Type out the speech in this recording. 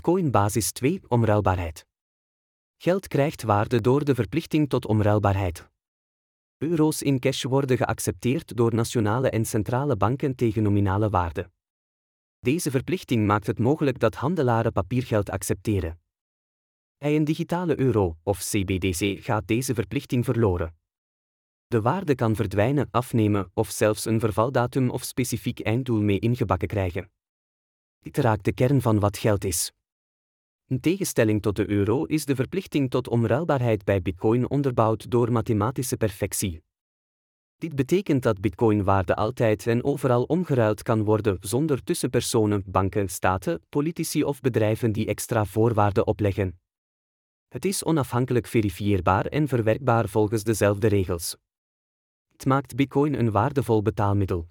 Bitcoin basis 2 Omruilbaarheid. Geld krijgt waarde door de verplichting tot omruilbaarheid. Euro's in cash worden geaccepteerd door nationale en centrale banken tegen nominale waarde. Deze verplichting maakt het mogelijk dat handelaren papiergeld accepteren. Bij een digitale euro, of CBDC, gaat deze verplichting verloren. De waarde kan verdwijnen, afnemen of zelfs een vervaldatum of specifiek einddoel mee ingebakken krijgen. Dit raakt de kern van wat geld is. In tegenstelling tot de euro is de verplichting tot omruilbaarheid bij Bitcoin onderbouwd door mathematische perfectie. Dit betekent dat Bitcoin-waarde altijd en overal omgeruild kan worden zonder tussenpersonen, banken, staten, politici of bedrijven die extra voorwaarden opleggen. Het is onafhankelijk verifieerbaar en verwerkbaar volgens dezelfde regels. Het maakt Bitcoin een waardevol betaalmiddel.